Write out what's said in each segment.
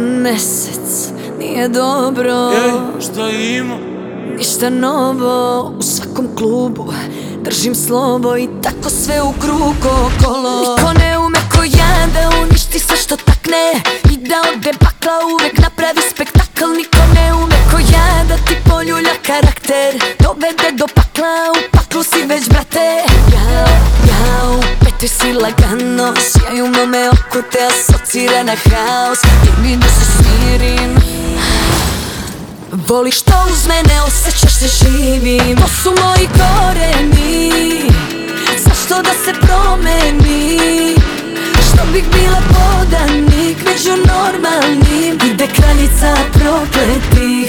Mesec nije dobro. Ej, šta ima? Ništa novo u svakom klubu. Držim slovo i tako sve u krug okolo. Niko ne ume ko ja da uništi sve što takne. I da ode bakla uvek napravi spektakl. Niko ne ume ko ja da ti poljulja karakter. Dovede do pakla, u paklu si već brate. Ja, ja u petoj si lagano Sjaju mome oku te asocira na haos. Ti mi da se smirim. Voliš to uz mene, osjećaš se živim. To su moji koreni. Zašto da se promeni? Što bih bila podanik Među normalnim? Ide kraljica prokletih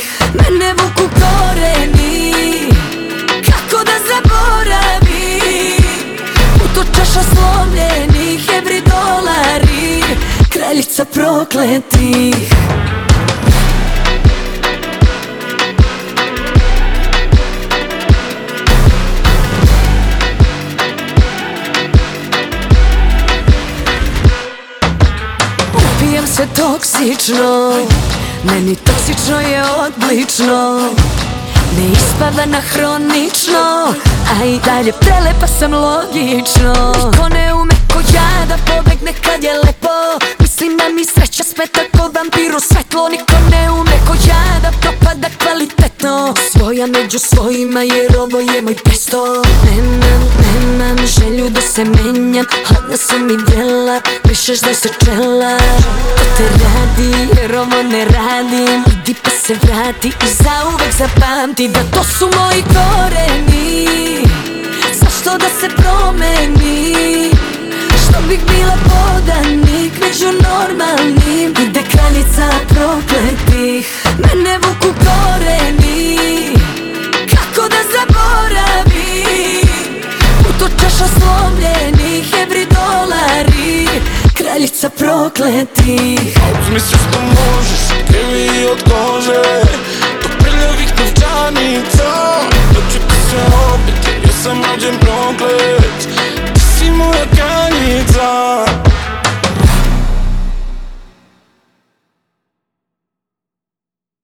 Prokletih Pijem se toksično Meni toksično je odlično. Ne ispada na hronično A i dalje prelepa sam logično. Niko ne vampiru svetlo Niko ne ume ko ja da propada kvalitetno. Svoja među svojima jer ovo je moj testo Nemam, nemam želju da se menjam Hladna sam i djela, pišeš da se čela. To te radi jer ovo ne radim Idi pa se vrati i zauvek zapamti Da to su moji koreni. Zašto da se promeni Душа сломленных евро-доллары Кралица проклятых От місця поможеш, криві от кожи То пильно вікна Хочу ты все обід, я сама дім проклять Ти си моя каніця